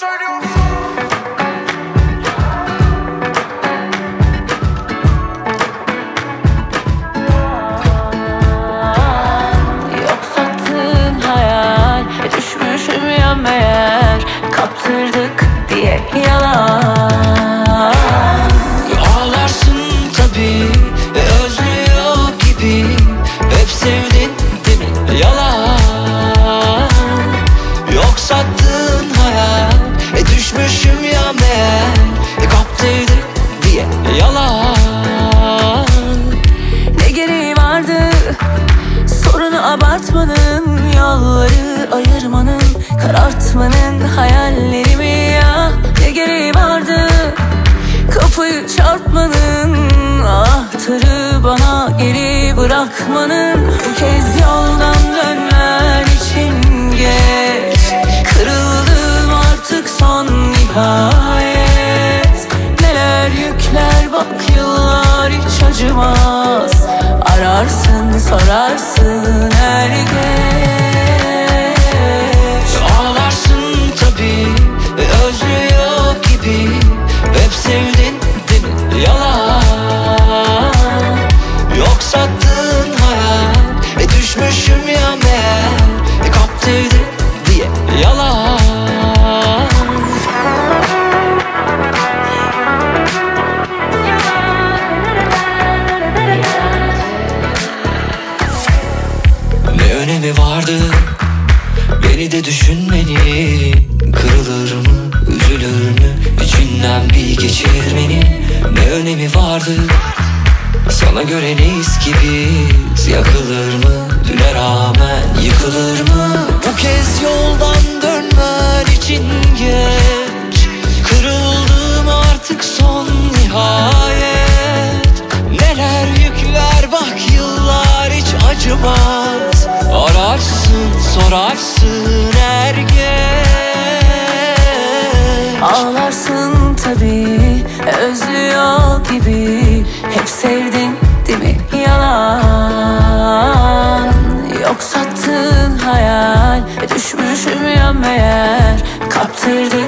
Yok sattığın hayal e Düşmüşüm ya meğer Kaptırdık diye yalan. Ağlarsın tabi özlüyor gibi Hep sevdin değil mi? Yalan. Yok sattığın abartmanın Yolları ayırmanın Karartmanın hayallerimi ya Ne gereği vardı? Kapıyı çarpmanın Anahtarı bana geri bırakmanın. Bu kez yoldan dönmen için geç. Kırıldım artık son nihayet. Neler yükler bak yıllar hiç acımaz sorarsın her geç Ağlarsın tabi ve özlüyor gibi. Hep sevdin mi? Yalan. Yok sattığın hayal E düşmüşüm ya Önemi vardı? Beni de düşünmenin Kırılır mı, üzülür mü? İçinden bir geçirmenin Ne önemi vardı? Sana göre neyiz ki biz Yakılır mı, düne rağmen yıkılır mı? Bu kez yoldan dönmen için geç. Kırıldım artık son nihayet. Neler yükler bak yıllar hiç acımaz sorarsın her geç Ağlarsın tabi özlüyor gibi. Hep sevdin değil mi? Yalan. Yok sattığın hayal Düşmüşüm ya meğer. Kaptırdık